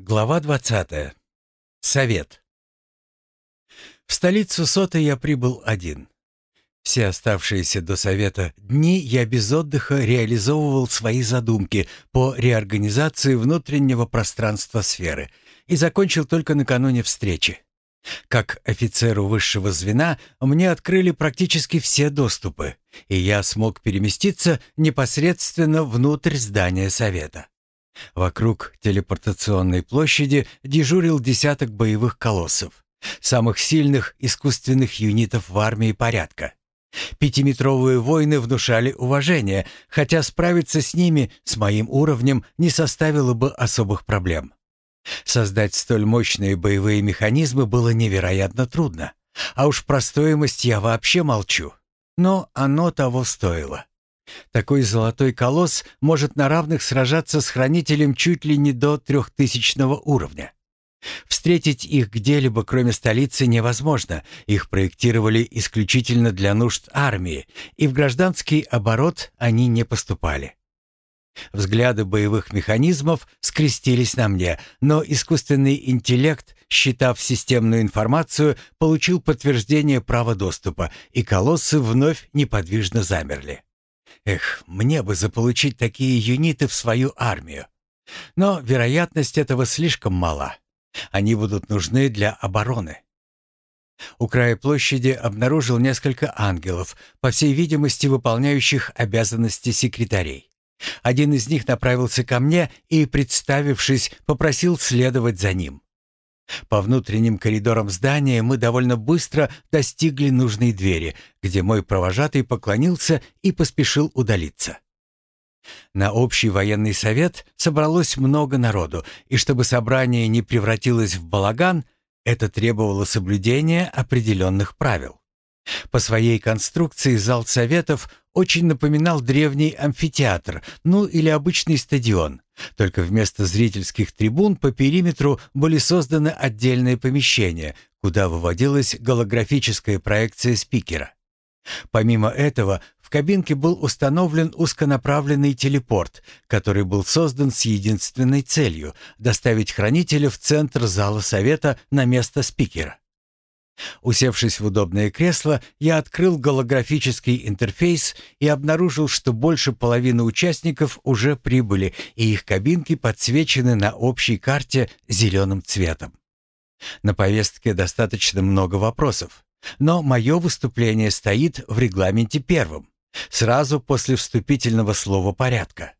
Глава 20. Совет. В столицу Сота я прибыл один. Все оставшиеся до совета дни я без отдыха реализовывал свои задумки по реорганизации внутреннего пространства сферы и закончил только накануне встречи. Как офицеру высшего звена мне открыли практически все доступы, и я смог переместиться непосредственно внутрь здания совета. Вокруг телепортационной площади дежурил десяток боевых колоссов, самых сильных искусственных юнитов в армии порядка. Пятиметровые воины внушали уважение, хотя справиться с ними, с моим уровнем, не составило бы особых проблем. Создать столь мощные боевые механизмы было невероятно трудно, а уж про стоимость я вообще молчу. Но оно того стоило. Такой золотой колосс может на равных сражаться с хранителем чуть ли не до трехтысячного уровня. Встретить их где-либо, кроме столицы, невозможно. Их проектировали исключительно для нужд армии, и в гражданский оборот они не поступали. Взгляды боевых механизмов скрестились на мне, но искусственный интеллект, считав системную информацию, получил подтверждение права доступа, и колоссы вновь неподвижно замерли. Эх, мне бы заполучить такие юниты в свою армию. Но вероятность этого слишком мала. Они будут нужны для обороны. У края площади обнаружил несколько ангелов, по всей видимости, выполняющих обязанности секретарей. Один из них направился ко мне и, представившись, попросил следовать за ним. По внутренним коридорам здания мы довольно быстро достигли нужной двери, где мой провожатый поклонился и поспешил удалиться. На общий военный совет собралось много народу, и чтобы собрание не превратилось в балаган, это требовало соблюдения определенных правил. По своей конструкции зал советов очень напоминал древний амфитеатр, ну или обычный стадион, только вместо зрительских трибун по периметру были созданы отдельные помещения, куда выводилась голографическая проекция спикера. Помимо этого, в кабинке был установлен узконаправленный телепорт, который был создан с единственной целью – доставить хранителя в центр зала совета на место спикера. Усевшись в удобное кресло, я открыл голографический интерфейс и обнаружил, что больше половины участников уже прибыли, и их кабинки подсвечены на общей карте зеленым цветом. На повестке достаточно много вопросов, но мое выступление стоит в регламенте первым, сразу после вступительного слова порядка.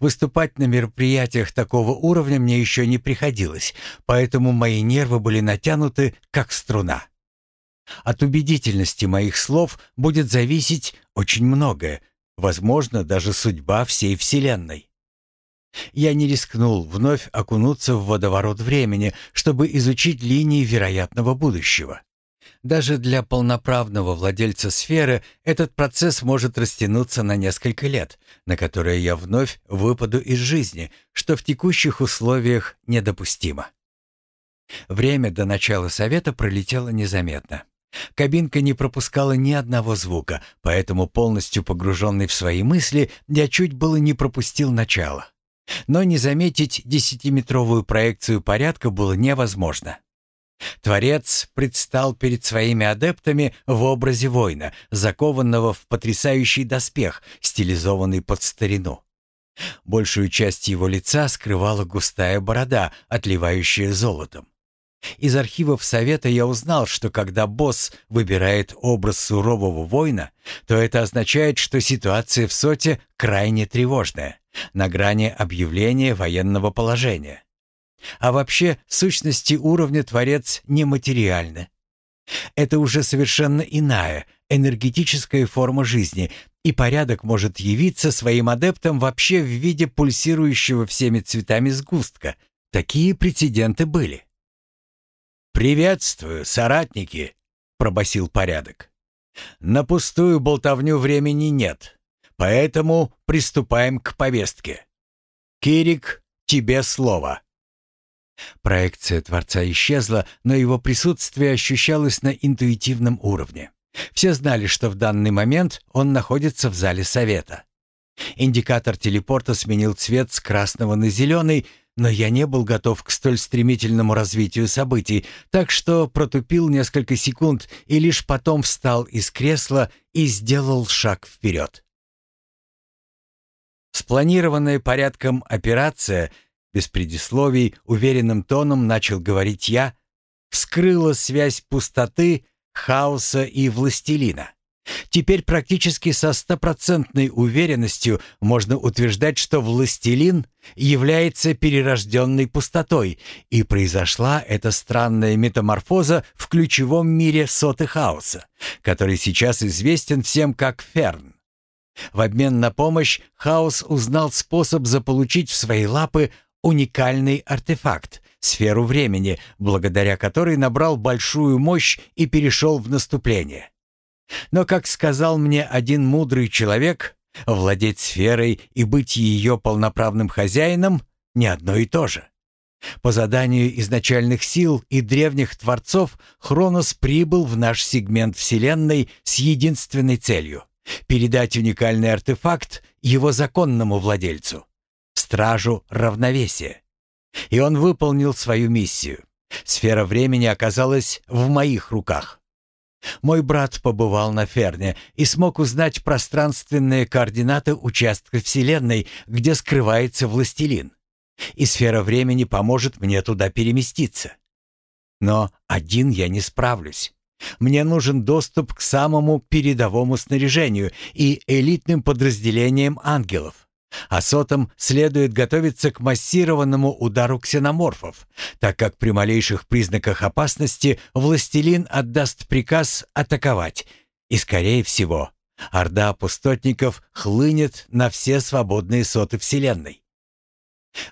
Выступать на мероприятиях такого уровня мне еще не приходилось, поэтому мои нервы были натянуты, как струна. От убедительности моих слов будет зависеть очень многое, возможно, даже судьба всей Вселенной. Я не рискнул вновь окунуться в водоворот времени, чтобы изучить линии вероятного будущего. Даже для полноправного владельца сферы этот процесс может растянуться на несколько лет, на которые я вновь выпаду из жизни, что в текущих условиях недопустимо. Время до начала совета пролетело незаметно. Кабинка не пропускала ни одного звука, поэтому полностью погруженный в свои мысли, я чуть было не пропустил начало. Но не заметить десятиметровую проекцию порядка было невозможно. Творец предстал перед своими адептами в образе воина, закованного в потрясающий доспех, стилизованный под старину. Большую часть его лица скрывала густая борода, отливающая золотом. Из архивов Совета я узнал, что когда босс выбирает образ сурового воина, то это означает, что ситуация в Соте крайне тревожная, на грани объявления военного положения. А вообще, сущности уровня Творец нематериальны. Это уже совершенно иная, энергетическая форма жизни, и порядок может явиться своим адептам вообще в виде пульсирующего всеми цветами сгустка. Такие прецеденты были. «Приветствую, соратники!» — пробасил порядок. «На пустую болтовню времени нет, поэтому приступаем к повестке. Кирик, тебе слово». Проекция Творца исчезла, но его присутствие ощущалось на интуитивном уровне. Все знали, что в данный момент он находится в зале совета. Индикатор телепорта сменил цвет с красного на зеленый, Но я не был готов к столь стремительному развитию событий, так что протупил несколько секунд и лишь потом встал из кресла и сделал шаг вперед. Спланированная порядком операция, без предисловий, уверенным тоном начал говорить я, вскрыла связь пустоты, хаоса и властелина. Теперь практически со стопроцентной уверенностью можно утверждать, что властелин является перерожденной пустотой, и произошла эта странная метаморфоза в ключевом мире соты хаоса, который сейчас известен всем как Ферн. В обмен на помощь Хаос узнал способ заполучить в свои лапы уникальный артефакт, сферу времени, благодаря которой набрал большую мощь и перешел в наступление. Но, как сказал мне один мудрый человек, владеть сферой и быть ее полноправным хозяином — не одно и то же. По заданию изначальных сил и древних творцов Хронос прибыл в наш сегмент Вселенной с единственной целью — передать уникальный артефакт его законному владельцу — Стражу Равновесия. И он выполнил свою миссию. Сфера времени оказалась в моих руках. Мой брат побывал на Ферне и смог узнать пространственные координаты участка Вселенной, где скрывается властелин. И сфера времени поможет мне туда переместиться. Но один я не справлюсь. Мне нужен доступ к самому передовому снаряжению и элитным подразделениям ангелов. А сотам следует готовиться к массированному удару ксеноморфов, так как при малейших признаках опасности властелин отдаст приказ атаковать, и, скорее всего, орда пустотников хлынет на все свободные соты Вселенной.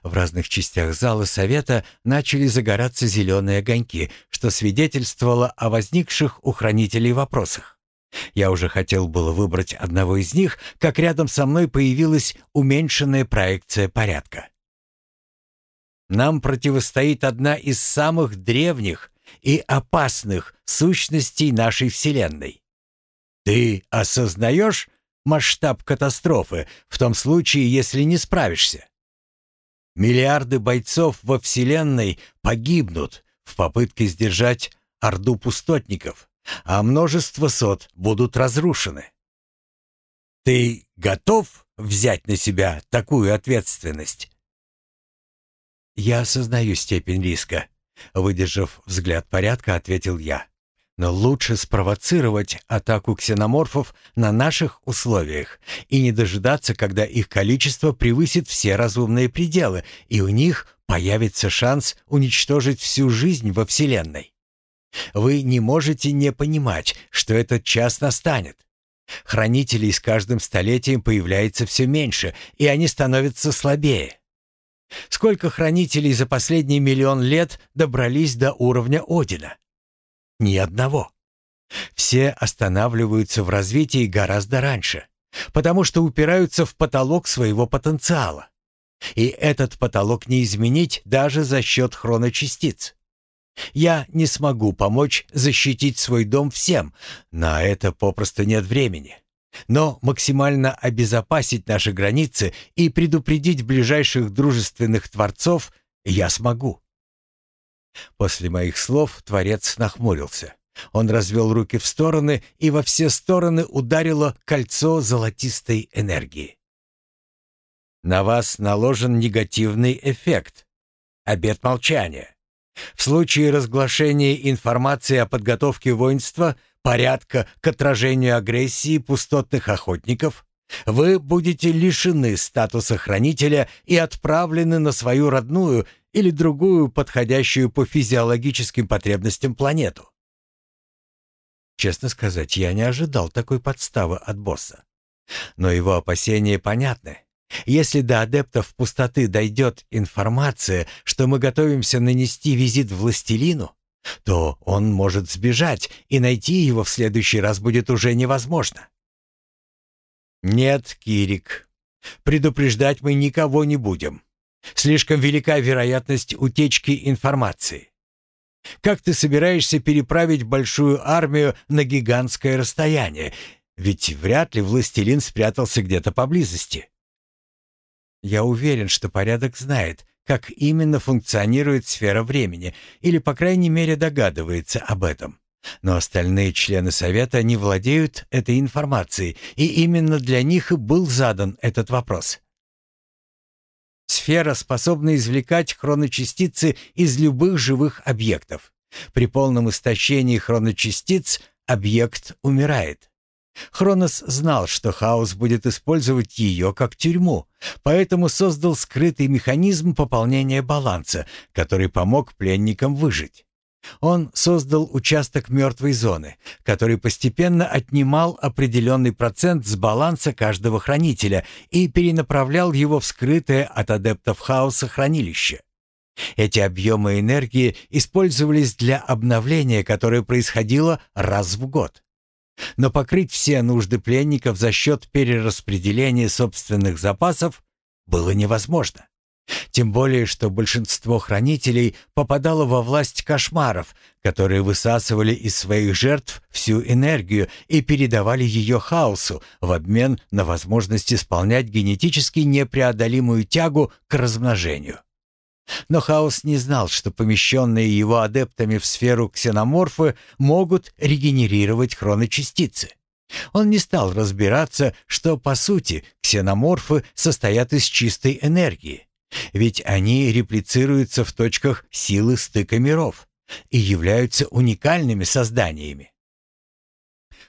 В разных частях зала совета начали загораться зеленые огоньки, что свидетельствовало о возникших у хранителей вопросах. Я уже хотел было выбрать одного из них, как рядом со мной появилась уменьшенная проекция порядка. Нам противостоит одна из самых древних и опасных сущностей нашей Вселенной. Ты осознаешь масштаб катастрофы в том случае, если не справишься? Миллиарды бойцов во Вселенной погибнут в попытке сдержать орду пустотников, а множество сот будут разрушены. Ты готов взять на себя такую ответственность? Я осознаю степень риска, выдержав взгляд порядка, ответил я. Но лучше спровоцировать атаку ксеноморфов на наших условиях и не дожидаться, когда их количество превысит все разумные пределы, и у них появится шанс уничтожить всю жизнь во Вселенной. Вы не можете не понимать, что этот час настанет. Хранителей с каждым столетием появляется все меньше, и они становятся слабее. Сколько хранителей за последний миллион лет добрались до уровня Одина? Ни одного. Все останавливаются в развитии гораздо раньше, потому что упираются в потолок своего потенциала. И этот потолок не изменить даже за счет хроночастиц. Я не смогу помочь защитить свой дом всем, на это попросту нет времени. Но максимально обезопасить наши границы и предупредить ближайших дружественных творцов я смогу. После моих слов Творец нахмурился. Он развел руки в стороны, и во все стороны ударило кольцо золотистой энергии. На вас наложен негативный эффект. Обет молчания. В случае разглашения информации о подготовке воинства, порядка к отражению агрессии пустотных охотников, вы будете лишены статуса хранителя и отправлены на свою родную или другую подходящую по физиологическим потребностям планету. Честно сказать, я не ожидал такой подставы от босса. Но его опасения понятны. Если до адептов пустоты дойдет информация, что мы готовимся нанести визит властелину, то он может сбежать, и найти его в следующий раз будет уже невозможно. Нет, Кирик, предупреждать мы никого не будем. Слишком велика вероятность утечки информации. Как ты собираешься переправить большую армию на гигантское расстояние? Ведь вряд ли властелин спрятался где-то поблизости. Я уверен, что порядок знает, как именно функционирует сфера времени, или, по крайней мере, догадывается об этом. Но остальные члены Совета не владеют этой информацией, и именно для них и был задан этот вопрос. Сфера способна извлекать хроночастицы из любых живых объектов. При полном истощении хроночастиц объект умирает. Хронос знал, что хаос будет использовать ее как тюрьму, поэтому создал скрытый механизм пополнения баланса, который помог пленникам выжить. Он создал участок мертвой зоны, который постепенно отнимал определенный процент с баланса каждого хранителя и перенаправлял его в скрытое от адептов хаоса хранилище. Эти объемы энергии использовались для обновления, которое происходило раз в год. Но покрыть все нужды пленников за счет перераспределения собственных запасов было невозможно. Тем более, что большинство хранителей попадало во власть кошмаров, которые высасывали из своих жертв всю энергию и передавали ее хаосу в обмен на возможность исполнять генетически непреодолимую тягу к размножению. Но хаос не знал, что помещенные его адептами в сферу ксеноморфы могут регенерировать хроночастицы. Он не стал разбираться, что, по сути, ксеноморфы состоят из чистой энергии, ведь они реплицируются в точках силы стыка миров и являются уникальными созданиями.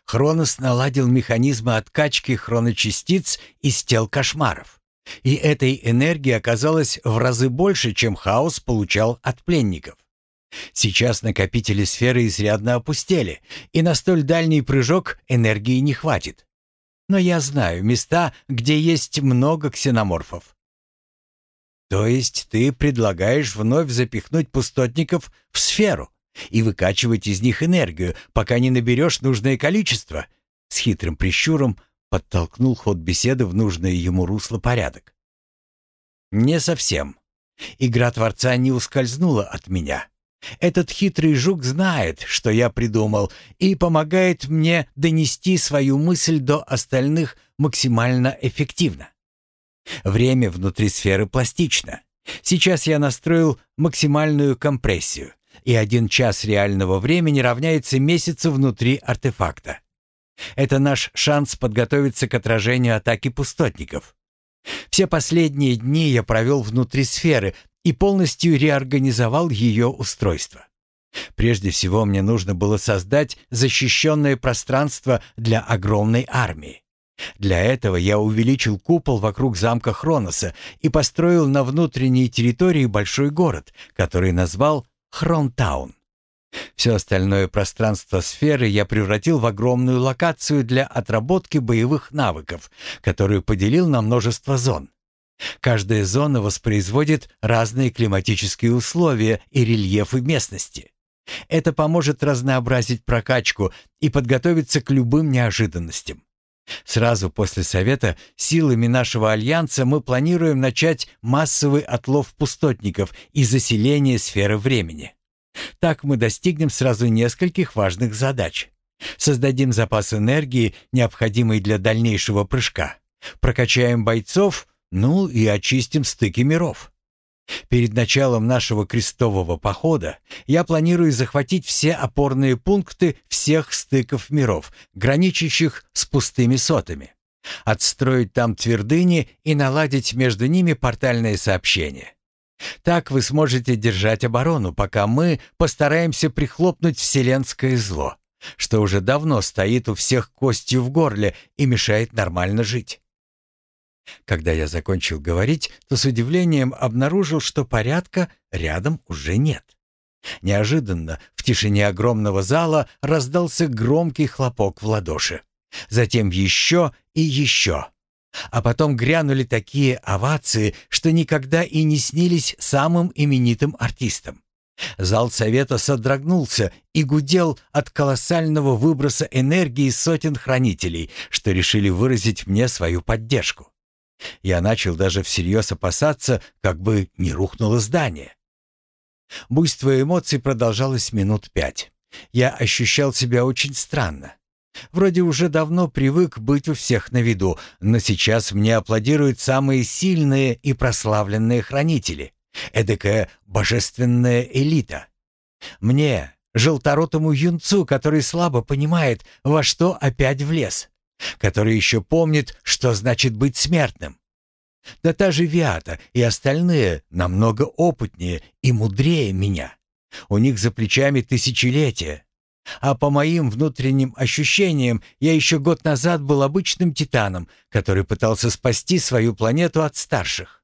Хронос наладил механизмы откачки хроночастиц из тел кошмаров. И этой энергии оказалось в разы больше, чем хаос получал от пленников. Сейчас накопители сферы изрядно опустели, и на столь дальний прыжок энергии не хватит. Но я знаю места, где есть много ксеноморфов. То есть ты предлагаешь вновь запихнуть пустотников в сферу и выкачивать из них энергию, пока не наберешь нужное количество? С хитрым прищуром подтолкнул ход беседы в нужное ему русло порядок. Не совсем. Игра Творца не ускользнула от меня. Этот хитрый жук знает, что я придумал, и помогает мне донести свою мысль до остальных максимально эффективно. Время внутри сферы пластично. Сейчас я настроил максимальную компрессию, и один час реального времени равняется месяцу внутри артефакта. Это наш шанс подготовиться к отражению атаки пустотников. Все последние дни я провел внутри сферы и полностью реорганизовал ее устройство. Прежде всего мне нужно было создать защищенное пространство для огромной армии. Для этого я увеличил купол вокруг замка Хроноса и построил на внутренней территории большой город, который назвал Хронтаун. Все остальное пространство сферы я превратил в огромную локацию для отработки боевых навыков, которую поделил на множество зон. Каждая зона воспроизводит разные климатические условия и рельефы местности. Это поможет разнообразить прокачку и подготовиться к любым неожиданностям. Сразу после совета силами нашего альянса мы планируем начать массовый отлов пустотников и заселение сферы времени. Так мы достигнем сразу нескольких важных задач. Создадим запас энергии, необходимый для дальнейшего прыжка. Прокачаем бойцов, ну и очистим стыки миров. Перед началом нашего крестового похода я планирую захватить все опорные пункты всех стыков миров, граничащих с пустыми сотами. Отстроить там твердыни и наладить между ними портальное сообщение. Так вы сможете держать оборону, пока мы постараемся прихлопнуть вселенское зло, что уже давно стоит у всех костью в горле и мешает нормально жить. Когда я закончил говорить, то с удивлением обнаружил, что порядка рядом уже нет. Неожиданно в тишине огромного зала раздался громкий хлопок в ладоши. Затем еще и еще. А потом грянули такие овации, что никогда и не снились самым именитым артистам. Зал совета содрогнулся и гудел от колоссального выброса энергии сотен хранителей, что решили выразить мне свою поддержку. Я начал даже всерьез опасаться, как бы не рухнуло здание. Буйство эмоций продолжалось минут пять. Я ощущал себя очень странно. Вроде уже давно привык быть у всех на виду, но сейчас мне аплодируют самые сильные и прославленные хранители. Эдакая божественная элита. Мне, желторотому юнцу, который слабо понимает, во что опять влез, который еще помнит, что значит быть смертным. Да та же Виата и остальные намного опытнее и мудрее меня. У них за плечами тысячелетия. А по моим внутренним ощущениям, я еще год назад был обычным титаном, который пытался спасти свою планету от старших.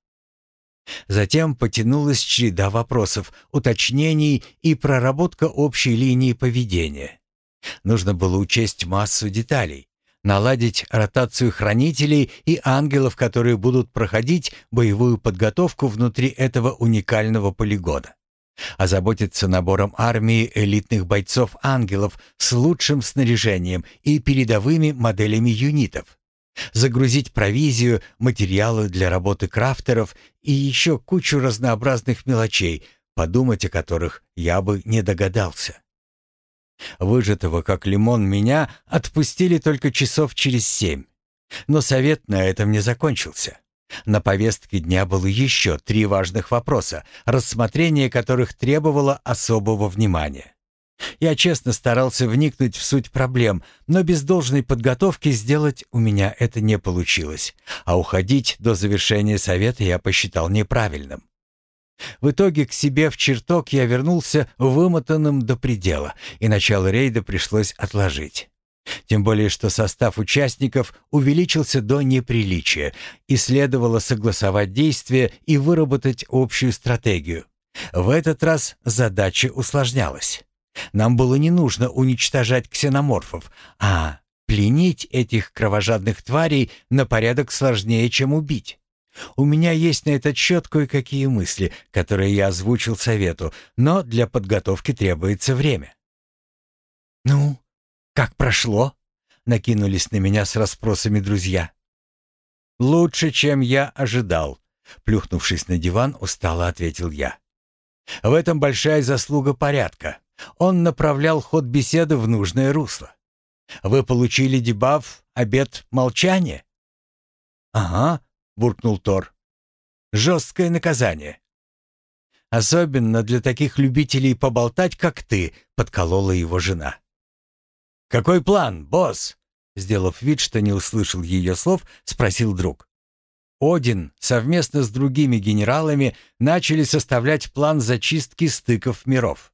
Затем потянулась череда вопросов, уточнений и проработка общей линии поведения. Нужно было учесть массу деталей, наладить ротацию хранителей и ангелов, которые будут проходить боевую подготовку внутри этого уникального полигона. Озаботиться набором армии элитных бойцов-ангелов с лучшим снаряжением и передовыми моделями юнитов. Загрузить провизию, материалы для работы крафтеров и еще кучу разнообразных мелочей, подумать о которых я бы не догадался. Выжатого как лимон меня отпустили только часов через семь. Но совет на этом не закончился. На повестке дня было еще три важных вопроса, рассмотрение которых требовало особого внимания. Я честно старался вникнуть в суть проблем, но без должной подготовки сделать у меня это не получилось, а уходить до завершения совета я посчитал неправильным. В итоге к себе в чертог я вернулся вымотанным до предела, и начало рейда пришлось отложить. Тем более, что состав участников увеличился до неприличия, и следовало согласовать действия и выработать общую стратегию. В этот раз задача усложнялась. Нам было не нужно уничтожать ксеноморфов, а пленить этих кровожадных тварей на порядок сложнее, чем убить. У меня есть на этот счет кое-какие мысли, которые я озвучил совету, но для подготовки требуется время. «Ну, как прошло?» — накинулись на меня с расспросами друзья. «Лучше, чем я ожидал», — плюхнувшись на диван, устало ответил я. «В этом большая заслуга порядка. Он направлял ход беседы в нужное русло. Вы получили дебаф «Обед молчания»?» «Ага», — буркнул Тор. «Жесткое наказание». «Особенно для таких любителей поболтать, как ты», — подколола его жена. «Какой план, босс?» Сделав вид, что не услышал ее слов, спросил друг. Один совместно с другими генералами начали составлять план зачистки стыков миров.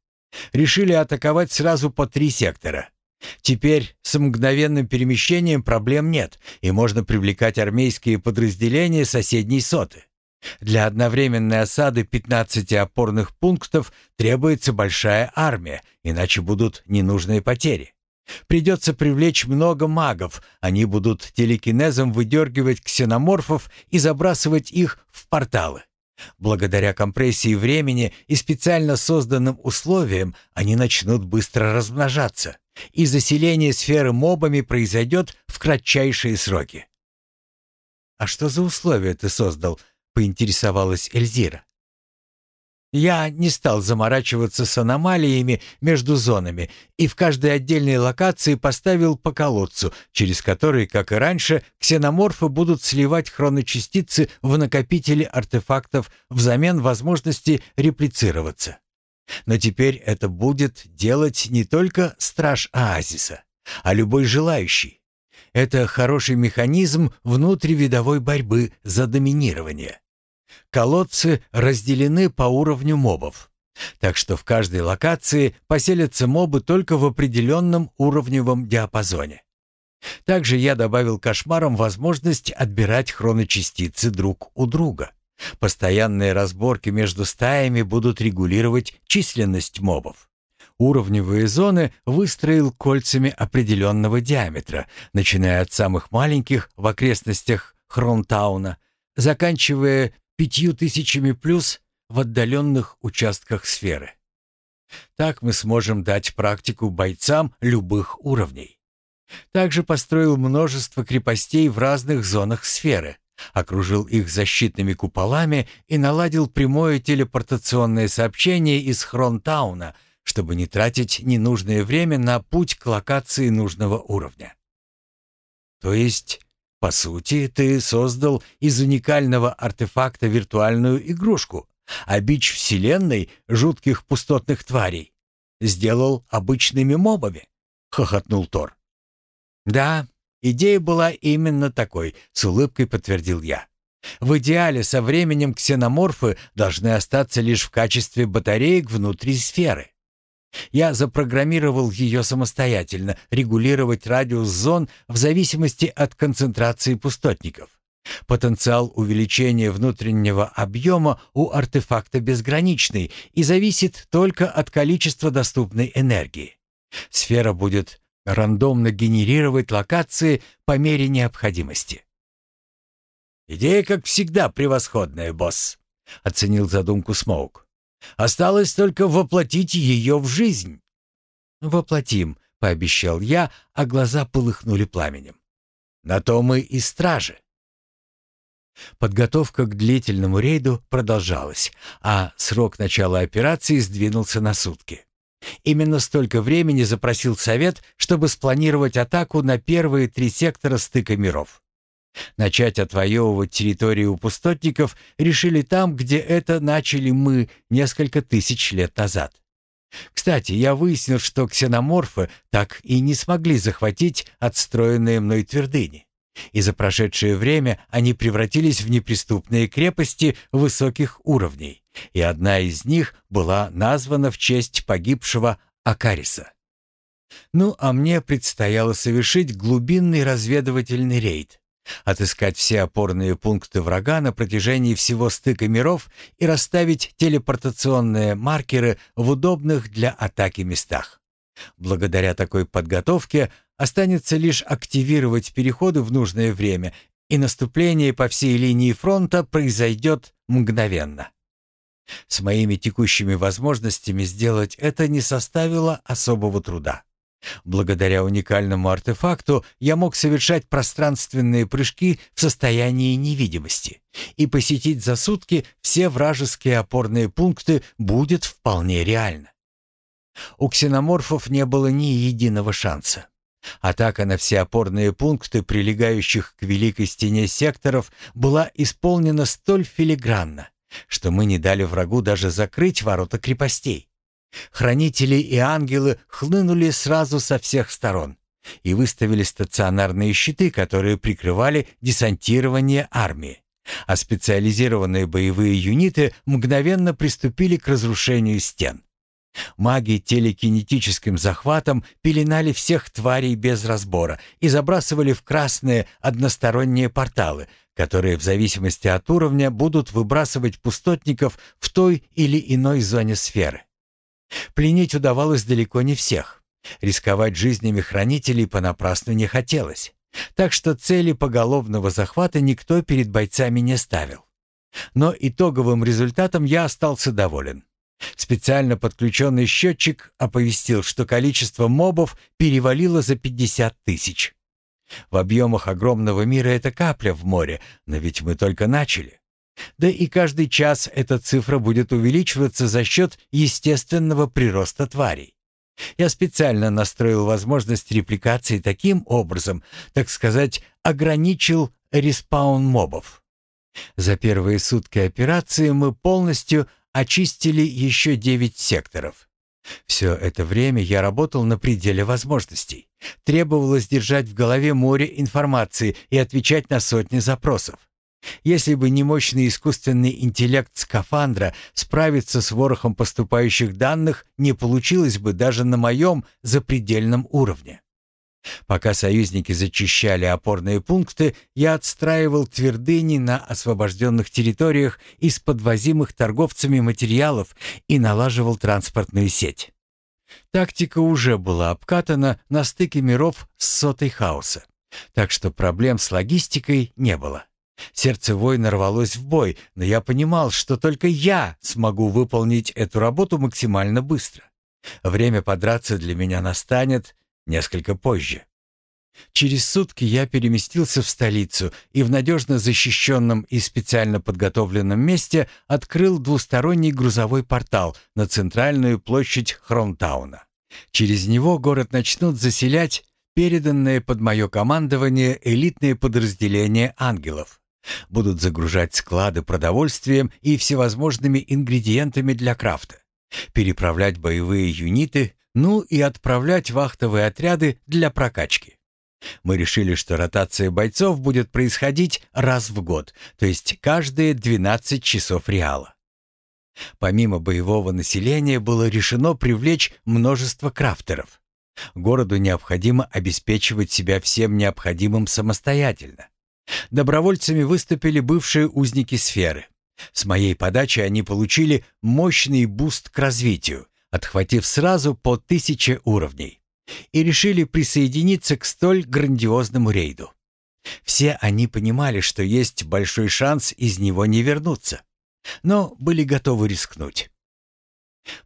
Решили атаковать сразу по три сектора. Теперь с мгновенным перемещением проблем нет, и можно привлекать армейские подразделения соседней соты. Для одновременной осады 15 опорных пунктов требуется большая армия, иначе будут ненужные потери. Придется привлечь много магов, они будут телекинезом выдергивать ксеноморфов и забрасывать их в порталы. Благодаря компрессии времени и специально созданным условиям они начнут быстро размножаться, и заселение сферы мобами произойдет в кратчайшие сроки. «А что за условия ты создал?» — поинтересовалась Эльзира. Я не стал заморачиваться с аномалиями между зонами и в каждой отдельной локации поставил по колодцу, через который, как и раньше, ксеноморфы будут сливать хроночастицы в накопители артефактов взамен возможности реплицироваться. Но теперь это будет делать не только страж оазиса, а любой желающий. Это хороший механизм внутривидовой борьбы за доминирование. Колодцы разделены по уровню мобов. Так что в каждой локации поселятся мобы только в определенном уровневом диапазоне. Также я добавил кошмарам возможность отбирать хроночастицы друг у друга. Постоянные разборки между стаями будут регулировать численность мобов. Уровневые зоны выстроил кольцами определенного диаметра, начиная от самых маленьких в окрестностях Хронтауна, заканчивая пятью тысячами плюс в отдаленных участках сферы. Так мы сможем дать практику бойцам любых уровней. Также построил множество крепостей в разных зонах сферы, окружил их защитными куполами и наладил прямое телепортационное сообщение из Хронтауна, чтобы не тратить ненужное время на путь к локации нужного уровня. То есть по сути, ты создал из уникального артефакта виртуальную игрушку, а бич Вселенной жутких пустотных тварей сделал обычными мобами», — хохотнул Тор. «Да, идея была именно такой», — с улыбкой подтвердил я. «В идеале со временем ксеноморфы должны остаться лишь в качестве батареек внутри сферы. Я запрограммировал ее самостоятельно, регулировать радиус зон в зависимости от концентрации пустотников. Потенциал увеличения внутреннего объема у артефакта безграничный и зависит только от количества доступной энергии. Сфера будет рандомно генерировать локации по мере необходимости. «Идея, как всегда, превосходная, босс», — оценил задумку Смоук. «Осталось только воплотить ее в жизнь». «Воплотим», — пообещал я, а глаза полыхнули пламенем. «На то мы и стражи». Подготовка к длительному рейду продолжалась, а срок начала операции сдвинулся на сутки. Именно столько времени запросил совет, чтобы спланировать атаку на первые три сектора стыка миров. Начать отвоевывать территорию пустотников решили там, где это начали мы несколько тысяч лет назад. Кстати, я выяснил, что ксеноморфы так и не смогли захватить отстроенные мной твердыни и за прошедшее время они превратились в неприступные крепости высоких уровней, и одна из них была названа в честь погибшего Акариса. Ну, а мне предстояло совершить глубинный разведывательный рейд, отыскать все опорные пункты врага на протяжении всего стыка миров и расставить телепортационные маркеры в удобных для атаки местах. Благодаря такой подготовке Останется лишь активировать переходы в нужное время, и наступление по всей линии фронта произойдет мгновенно. С моими текущими возможностями сделать это не составило особого труда. Благодаря уникальному артефакту я мог совершать пространственные прыжки в состоянии невидимости, и посетить за сутки все вражеские опорные пункты будет вполне реально. У ксеноморфов не было ни единого шанса. Атака на все опорные пункты, прилегающих к Великой Стене секторов, была исполнена столь филигранно, что мы не дали врагу даже закрыть ворота крепостей. Хранители и ангелы хлынули сразу со всех сторон и выставили стационарные щиты, которые прикрывали десантирование армии, а специализированные боевые юниты мгновенно приступили к разрушению стен. Маги телекинетическим захватом пеленали всех тварей без разбора и забрасывали в красные односторонние порталы, которые в зависимости от уровня будут выбрасывать пустотников в той или иной зоне сферы. Пленить удавалось далеко не всех. Рисковать жизнями хранителей понапрасну не хотелось. Так что цели поголовного захвата никто перед бойцами не ставил. Но итоговым результатом я остался доволен. Специально подключенный счетчик оповестил, что количество мобов перевалило за 50 тысяч. В объемах огромного мира это капля в море, но ведь мы только начали. Да и каждый час эта цифра будет увеличиваться за счет естественного прироста тварей. Я специально настроил возможность репликации таким образом, так сказать, ограничил респаун мобов. За первые сутки операции мы полностью очистили еще девять секторов. Все это время я работал на пределе возможностей. Требовалось держать в голове море информации и отвечать на сотни запросов. Если бы не мощный искусственный интеллект скафандра, справиться с ворохом поступающих данных не получилось бы даже на моем запредельном уровне. Пока союзники зачищали опорные пункты, я отстраивал твердыни на освобожденных территориях из подвозимых торговцами материалов и налаживал транспортную сеть. Тактика уже была обкатана на стыке миров с сотой хаоса, так что проблем с логистикой не было. Сердце воина рвалось в бой, но я понимал, что только я смогу выполнить эту работу максимально быстро. Время подраться для меня настанет, несколько позже. Через сутки я переместился в столицу и в надежно защищенном и специально подготовленном месте открыл двусторонний грузовой портал на центральную площадь Хромтауна. Через него город начнут заселять переданные под мое командование элитные подразделения ангелов. Будут загружать склады продовольствием и всевозможными ингредиентами для крафта, переправлять боевые юниты, ну и отправлять вахтовые отряды для прокачки. Мы решили, что ротация бойцов будет происходить раз в год, то есть каждые 12 часов реала. Помимо боевого населения было решено привлечь множество крафтеров. Городу необходимо обеспечивать себя всем необходимым самостоятельно. Добровольцами выступили бывшие узники сферы. С моей подачи они получили мощный буст к развитию, отхватив сразу по тысяче уровней, и решили присоединиться к столь грандиозному рейду. Все они понимали, что есть большой шанс из него не вернуться, но были готовы рискнуть.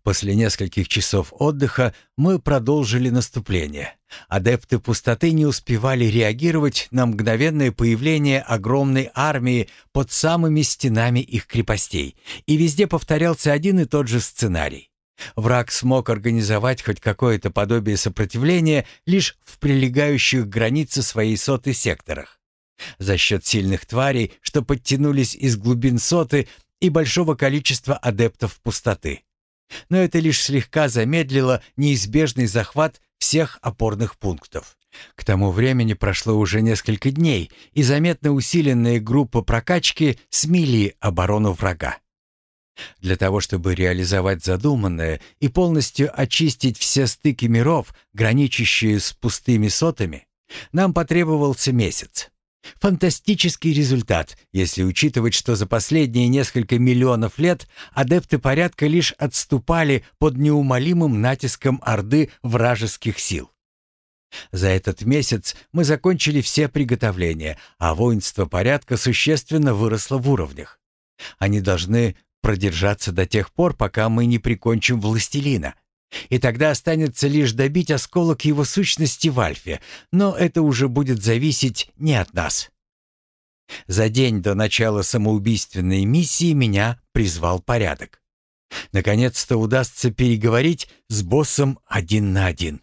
После нескольких часов отдыха мы продолжили наступление. Адепты пустоты не успевали реагировать на мгновенное появление огромной армии под самыми стенами их крепостей, и везде повторялся один и тот же сценарий. Враг смог организовать хоть какое-то подобие сопротивления лишь в прилегающих к границе своей соты секторах. За счет сильных тварей, что подтянулись из глубин соты и большого количества адептов пустоты но это лишь слегка замедлило неизбежный захват всех опорных пунктов. К тому времени прошло уже несколько дней, и заметно усиленные группы прокачки смели оборону врага. Для того, чтобы реализовать задуманное и полностью очистить все стыки миров, граничащие с пустыми сотами, нам потребовался месяц. Фантастический результат, если учитывать, что за последние несколько миллионов лет адепты порядка лишь отступали под неумолимым натиском орды вражеских сил. За этот месяц мы закончили все приготовления, а воинство порядка существенно выросло в уровнях. Они должны продержаться до тех пор, пока мы не прикончим властелина. И тогда останется лишь добить осколок его сущности в Альфе, но это уже будет зависеть не от нас. За день до начала самоубийственной миссии меня призвал порядок. Наконец-то удастся переговорить с боссом один на один.